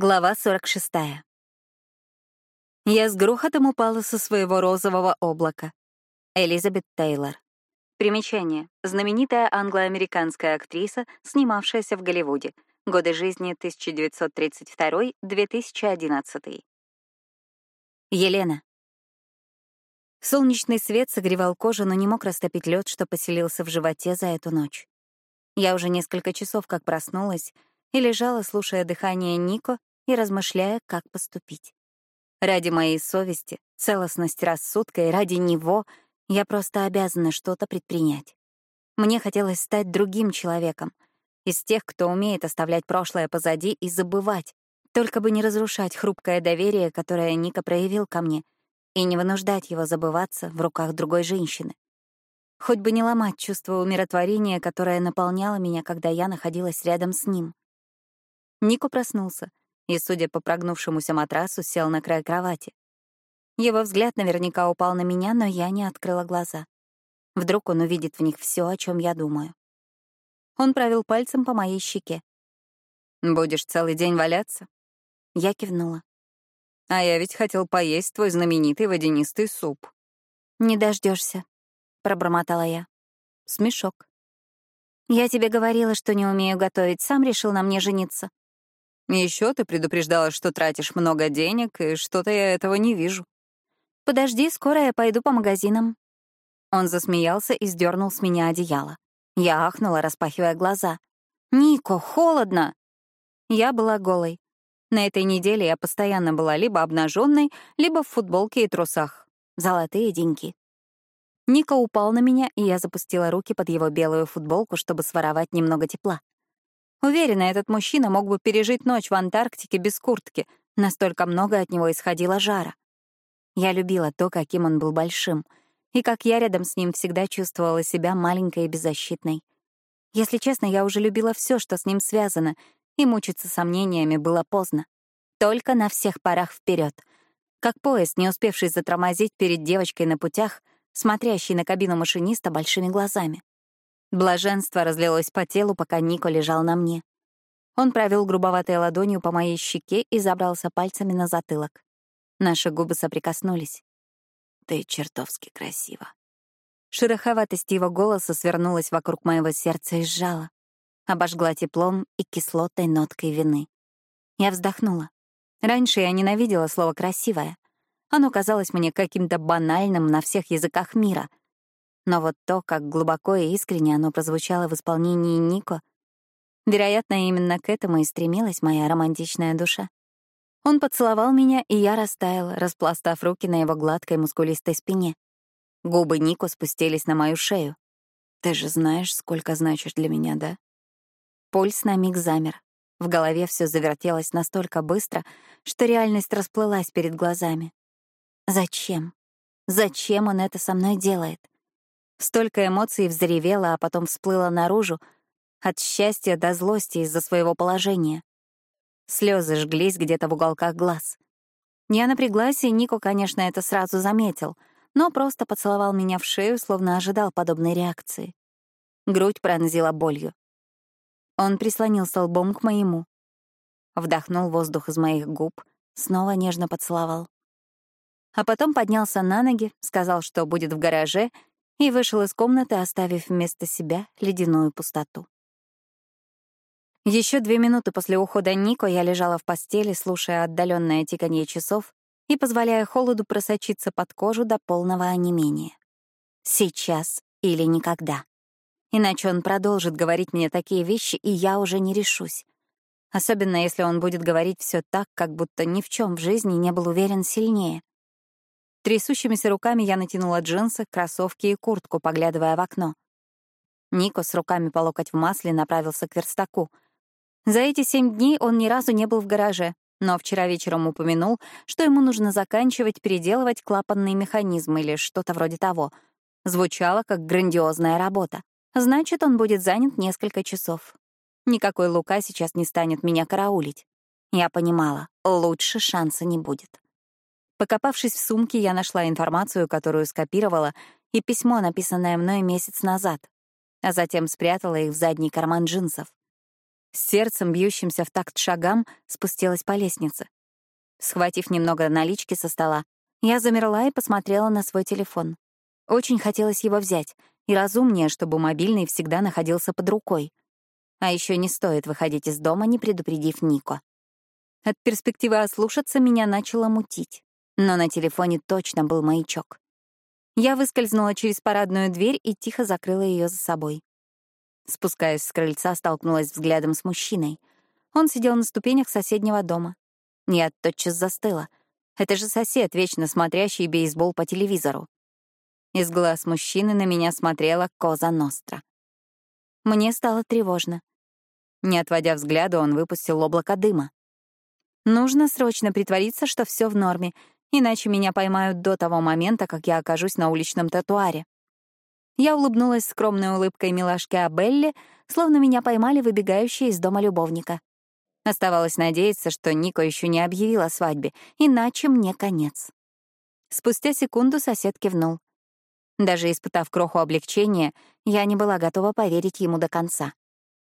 Глава 46. Я с грохотом упала со своего розового облака. Элизабет Тейлор. Примечание. Знаменитая англо-американская актриса, снимавшаяся в Голливуде. Годы жизни 1932-2011. Елена. Солнечный свет согревал кожу, но не мог растопить лед, что поселился в животе за эту ночь. Я уже несколько часов как проснулась и лежала, слушая дыхание Нико и размышляя, как поступить. Ради моей совести, целостности рассудка и ради него я просто обязана что-то предпринять. Мне хотелось стать другим человеком, из тех, кто умеет оставлять прошлое позади и забывать, только бы не разрушать хрупкое доверие, которое Ника проявил ко мне, и не вынуждать его забываться в руках другой женщины. Хоть бы не ломать чувство умиротворения, которое наполняло меня, когда я находилась рядом с ним. Нико проснулся, и, судя по прогнувшемуся матрасу, сел на край кровати. Его взгляд наверняка упал на меня, но я не открыла глаза. Вдруг он увидит в них все, о чем я думаю. Он провел пальцем по моей щеке. «Будешь целый день валяться?» Я кивнула. «А я ведь хотел поесть твой знаменитый водянистый суп». «Не дождешься, пробормотала я. Смешок. «Я тебе говорила, что не умею готовить, сам решил на мне жениться». Еще ты предупреждала, что тратишь много денег, и что-то я этого не вижу. Подожди, скоро я пойду по магазинам. Он засмеялся и сдернул с меня одеяло. Я ахнула, распахивая глаза. «Нико, холодно!» Я была голой. На этой неделе я постоянно была либо обнаженной, либо в футболке и трусах. Золотые деньги. Ника упал на меня, и я запустила руки под его белую футболку, чтобы своровать немного тепла. Уверена, этот мужчина мог бы пережить ночь в Антарктике без куртки, настолько много от него исходило жара. Я любила то, каким он был большим, и как я рядом с ним всегда чувствовала себя маленькой и беззащитной. Если честно, я уже любила все, что с ним связано, и мучиться сомнениями было поздно. Только на всех парах вперед, Как поезд, не успевший затормозить перед девочкой на путях, смотрящий на кабину машиниста большими глазами. Блаженство разлилось по телу, пока Нико лежал на мне. Он провел грубоватой ладонью по моей щеке и забрался пальцами на затылок. Наши губы соприкоснулись. «Ты чертовски красива». Шероховатость его голоса свернулась вокруг моего сердца и сжала. Обожгла теплом и кислотной ноткой вины. Я вздохнула. Раньше я ненавидела слово «красивое». Оно казалось мне каким-то банальным на всех языках мира — но вот то, как глубоко и искренне оно прозвучало в исполнении Нико, вероятно, именно к этому и стремилась моя романтичная душа. Он поцеловал меня, и я растаяла, распластав руки на его гладкой мускулистой спине. Губы Нико спустились на мою шею. «Ты же знаешь, сколько значишь для меня, да?» Пульс на миг замер. В голове все завертелось настолько быстро, что реальность расплылась перед глазами. Зачем? Зачем он это со мной делает? Столько эмоций взревело, а потом всплыло наружу, от счастья до злости из-за своего положения. Слезы жглись где-то в уголках глаз. Я напряглась, и Нико, конечно, это сразу заметил, но просто поцеловал меня в шею, словно ожидал подобной реакции. Грудь пронзила болью. Он прислонился лбом к моему. Вдохнул воздух из моих губ, снова нежно поцеловал. А потом поднялся на ноги, сказал, что будет в гараже, и вышел из комнаты, оставив вместо себя ледяную пустоту. Еще две минуты после ухода Нико я лежала в постели, слушая отдаленное тиканье часов и позволяя холоду просочиться под кожу до полного онемения. Сейчас или никогда. Иначе он продолжит говорить мне такие вещи, и я уже не решусь. Особенно если он будет говорить все так, как будто ни в чем в жизни не был уверен сильнее. Трясущимися руками я натянула джинсы, кроссовки и куртку, поглядывая в окно. Нико с руками по локоть в масле направился к верстаку. За эти семь дней он ни разу не был в гараже, но вчера вечером упомянул, что ему нужно заканчивать переделывать клапанный механизм или что-то вроде того. Звучало как грандиозная работа. Значит, он будет занят несколько часов. Никакой Лука сейчас не станет меня караулить. Я понимала, лучше шанса не будет. Покопавшись в сумке, я нашла информацию, которую скопировала, и письмо, написанное мной месяц назад, а затем спрятала их в задний карман джинсов. С сердцем, бьющимся в такт шагам, спустилась по лестнице. Схватив немного налички со стола, я замерла и посмотрела на свой телефон. Очень хотелось его взять, и разумнее, чтобы мобильный всегда находился под рукой. А еще не стоит выходить из дома, не предупредив Нико. От перспективы ослушаться меня начало мутить, но на телефоне точно был маячок. Я выскользнула через парадную дверь и тихо закрыла ее за собой. Спускаясь с крыльца, столкнулась взглядом с мужчиной. Он сидел на ступенях соседнего дома. Я тотчас застыла. Это же сосед, вечно смотрящий бейсбол по телевизору. Из глаз мужчины на меня смотрела Коза Ностра. Мне стало тревожно. Не отводя взгляда, он выпустил облако дыма. Нужно срочно притвориться, что все в норме, иначе меня поймают до того момента, как я окажусь на уличном тротуаре. Я улыбнулась скромной улыбкой милашки Абелли, словно меня поймали выбегающие из дома любовника. Оставалось надеяться, что Нико еще не объявил о свадьбе, иначе мне конец. Спустя секунду сосед кивнул. Даже испытав кроху облегчения, я не была готова поверить ему до конца.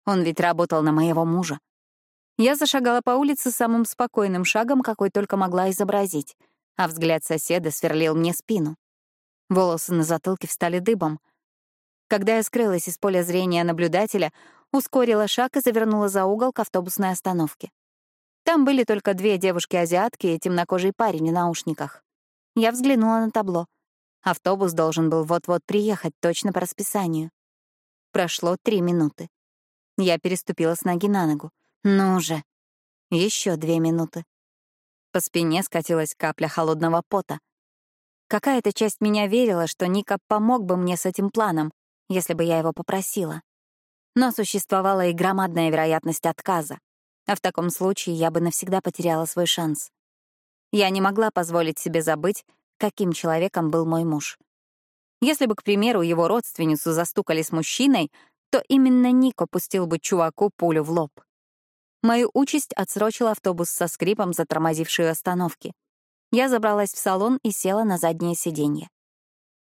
Он ведь работал на моего мужа. Я зашагала по улице самым спокойным шагом, какой только могла изобразить, а взгляд соседа сверлил мне спину. Волосы на затылке встали дыбом. Когда я скрылась из поля зрения наблюдателя, ускорила шаг и завернула за угол к автобусной остановке. Там были только две девушки-азиатки и темнокожий парень в наушниках. Я взглянула на табло. Автобус должен был вот-вот приехать точно по расписанию. Прошло три минуты. Я переступила с ноги на ногу. Ну же. Еще две минуты. По спине скатилась капля холодного пота. Какая-то часть меня верила, что Ника помог бы мне с этим планом, если бы я его попросила. Но существовала и громадная вероятность отказа. А в таком случае я бы навсегда потеряла свой шанс. Я не могла позволить себе забыть, каким человеком был мой муж. Если бы, к примеру, его родственницу застукали с мужчиной, то именно Нико пустил бы чуваку пулю в лоб. Мою участь отсрочил автобус со скрипом, затормозивший остановки. Я забралась в салон и села на заднее сиденье.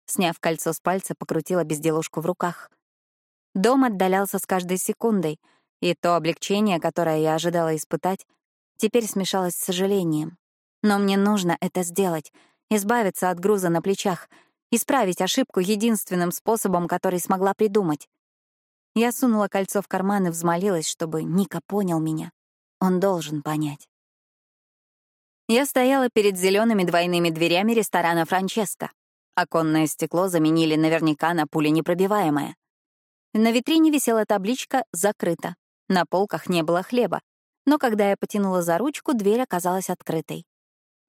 Сняв кольцо с пальца, покрутила безделушку в руках. Дом отдалялся с каждой секундой, и то облегчение, которое я ожидала испытать, теперь смешалось с сожалением. Но мне нужно это сделать, избавиться от груза на плечах, исправить ошибку единственным способом, который смогла придумать. Я сунула кольцо в карман и взмолилась, чтобы Ника понял меня. Он должен понять. Я стояла перед зелеными двойными дверями ресторана «Франческо». Оконное стекло заменили наверняка на пуленепробиваемое. На витрине висела табличка «Закрыто». На полках не было хлеба. Но когда я потянула за ручку, дверь оказалась открытой.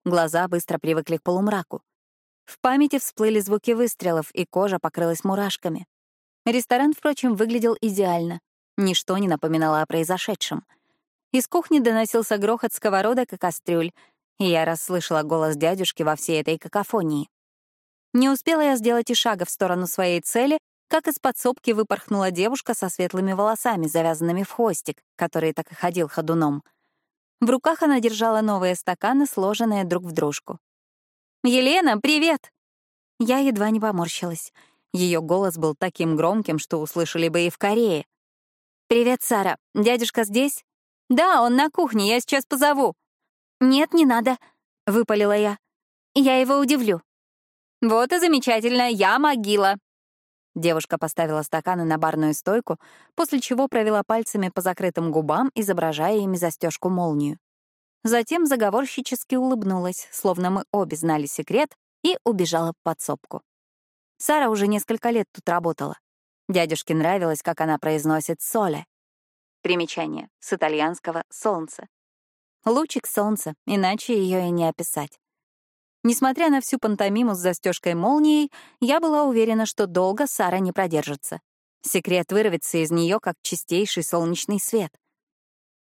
Глаза быстро привыкли к полумраку. В памяти всплыли звуки выстрелов, и кожа покрылась мурашками. Ресторан, впрочем, выглядел идеально. Ничто не напоминало о произошедшем. Из кухни доносился грохот сковородок и кастрюль, и я расслышала голос дядюшки во всей этой какофонии. Не успела я сделать и шага в сторону своей цели, как из подсобки выпорхнула девушка со светлыми волосами, завязанными в хвостик, который так и ходил ходуном. В руках она держала новые стаканы, сложенные друг в дружку. «Елена, привет!» Я едва не поморщилась. Ее голос был таким громким, что услышали бы и в Корее. «Привет, Сара. Дядюшка здесь?» «Да, он на кухне, я сейчас позову». «Нет, не надо», — выпалила я. «Я его удивлю». «Вот и замечательно, я могила». Девушка поставила стаканы на барную стойку, после чего провела пальцами по закрытым губам, изображая ими застежку молнию. Затем заговорщически улыбнулась, словно мы обе знали секрет, и убежала в подсобку. Сара уже несколько лет тут работала. Дядюшке нравилось, как она произносит «соле». Примечание. С итальянского «солнце». Лучик солнца, иначе ее и не описать. Несмотря на всю пантомиму с застежкой молнией, я была уверена, что долго Сара не продержится. Секрет вырвется из нее, как чистейший солнечный свет.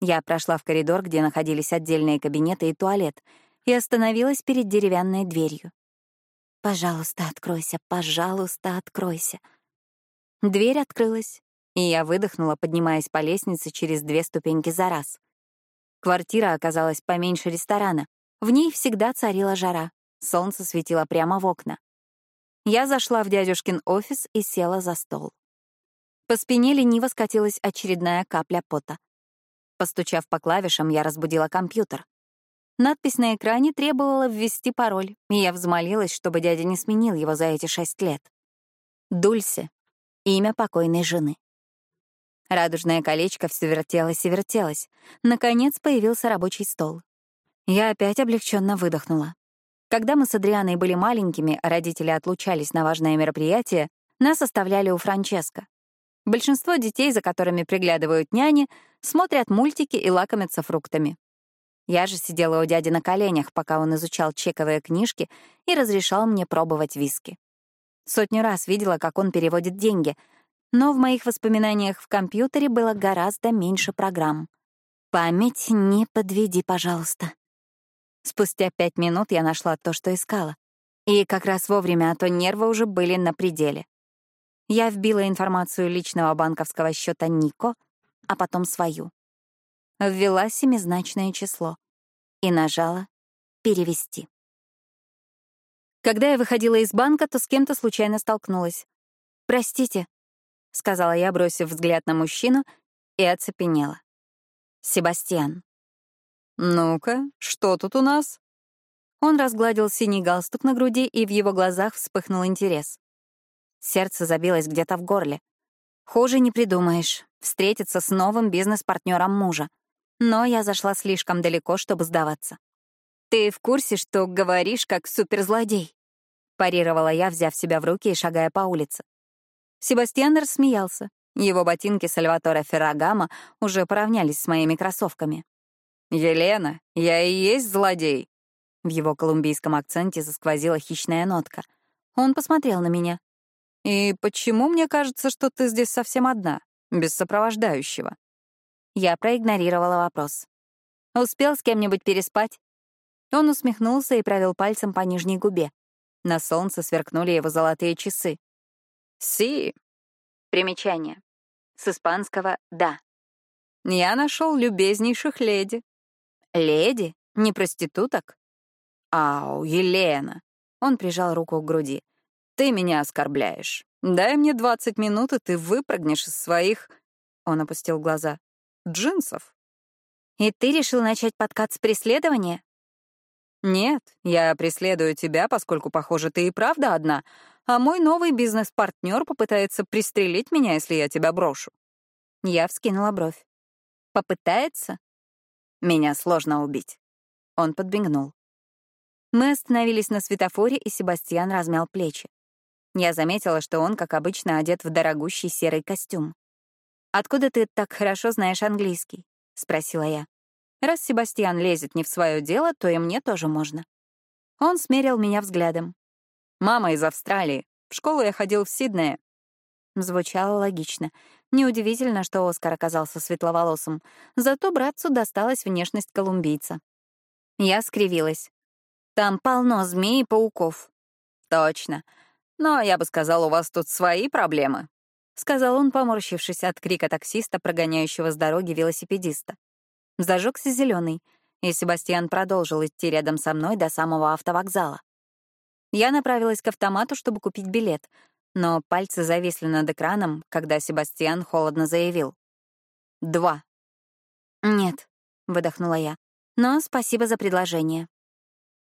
Я прошла в коридор, где находились отдельные кабинеты и туалет, и остановилась перед деревянной дверью. Пожалуйста, откройся, пожалуйста, откройся. Дверь открылась, и я выдохнула, поднимаясь по лестнице через две ступеньки за раз. Квартира оказалась поменьше ресторана. В ней всегда царила жара. Солнце светило прямо в окна. Я зашла в дядюшкин офис и села за стол. По спине лениво скатилась очередная капля пота. Постучав по клавишам, я разбудила компьютер. Надпись на экране требовала ввести пароль, и я взмолилась, чтобы дядя не сменил его за эти шесть лет. Дульсе — имя покойной жены. Радужное колечко все вертелось и вертелось. Наконец появился рабочий стол. Я опять облегченно выдохнула. Когда мы с Адрианой были маленькими, а родители отлучались на важное мероприятие, нас оставляли у Франческо. Большинство детей, за которыми приглядывают няни, смотрят мультики и лакомятся фруктами. Я же сидела у дяди на коленях, пока он изучал чековые книжки и разрешал мне пробовать виски. Сотню раз видела, как он переводит деньги, но в моих воспоминаниях в компьютере было гораздо меньше программ. Память не подведи, пожалуйста. Спустя пять минут я нашла то, что искала. И как раз вовремя, а то нервы уже были на пределе. Я вбила информацию личного банковского счета Нико, а потом свою ввела семизначное число и нажала «Перевести». Когда я выходила из банка, то с кем-то случайно столкнулась. «Простите», — сказала я, бросив взгляд на мужчину, и оцепенела. «Себастьян». «Ну-ка, что тут у нас?» Он разгладил синий галстук на груди, и в его глазах вспыхнул интерес. Сердце забилось где-то в горле. Хуже не придумаешь — встретиться с новым бизнес-партнером мужа. Но я зашла слишком далеко, чтобы сдаваться. «Ты в курсе, что говоришь как суперзлодей?» Парировала я, взяв себя в руки и шагая по улице. Себастьян рассмеялся. Его ботинки Сальватора Феррагама уже поравнялись с моими кроссовками. «Елена, я и есть злодей!» В его колумбийском акценте засквозила хищная нотка. Он посмотрел на меня. «И почему мне кажется, что ты здесь совсем одна, без сопровождающего?» Я проигнорировала вопрос. «Успел с кем-нибудь переспать?» Он усмехнулся и провел пальцем по нижней губе. На солнце сверкнули его золотые часы. «Си». Примечание. С испанского «да». «Я нашел любезнейших леди». «Леди? Не проституток?» «Ау, Елена!» Он прижал руку к груди. «Ты меня оскорбляешь. Дай мне двадцать минут, и ты выпрыгнешь из своих...» Он опустил глаза джинсов. И ты решил начать подкат с преследования? Нет, я преследую тебя, поскольку, похоже, ты и правда одна, а мой новый бизнес-партнер попытается пристрелить меня, если я тебя брошу. Я вскинула бровь. Попытается? Меня сложно убить. Он подбегнул. Мы остановились на светофоре, и Себастьян размял плечи. Я заметила, что он, как обычно, одет в дорогущий серый костюм. «Откуда ты так хорошо знаешь английский?» — спросила я. «Раз Себастьян лезет не в свое дело, то и мне тоже можно». Он смерил меня взглядом. «Мама из Австралии. В школу я ходил в Сиднее». Звучало логично. Неудивительно, что Оскар оказался светловолосым. Зато братцу досталась внешность колумбийца. Я скривилась. «Там полно змей и пауков». «Точно. Но я бы сказал, у вас тут свои проблемы», — сказал он, поморщившись от крика таксиста, прогоняющего с дороги велосипедиста. Зажегся зеленый, и Себастьян продолжил идти рядом со мной до самого автовокзала. Я направилась к автомату, чтобы купить билет, но пальцы зависли над экраном, когда Себастьян холодно заявил. «Два». «Нет», — выдохнула я, — «но спасибо за предложение».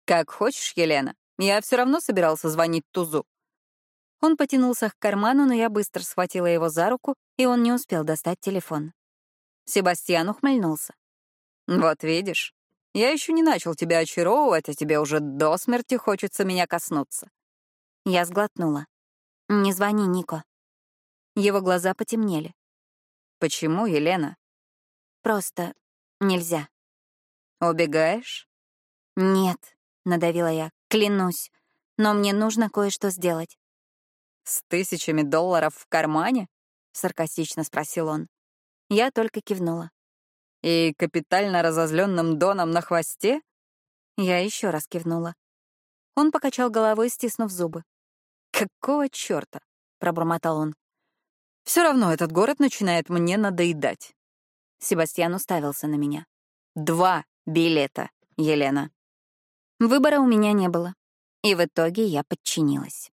«Как хочешь, Елена. Я все равно собирался звонить Тузу. Он потянулся к карману, но я быстро схватила его за руку, и он не успел достать телефон. Себастьян ухмыльнулся. «Вот видишь, я еще не начал тебя очаровывать, а тебе уже до смерти хочется меня коснуться». Я сглотнула. «Не звони, Нико». Его глаза потемнели. «Почему, Елена?» «Просто нельзя». «Убегаешь?» «Нет», — надавила я, — «клянусь. Но мне нужно кое-что сделать». «С тысячами долларов в кармане?» — саркастично спросил он. Я только кивнула. «И капитально разозленным Доном на хвосте?» Я еще раз кивнула. Он покачал головой, стиснув зубы. «Какого черта?» — пробормотал он. Все равно этот город начинает мне надоедать». Себастьян уставился на меня. «Два билета, Елена». Выбора у меня не было, и в итоге я подчинилась.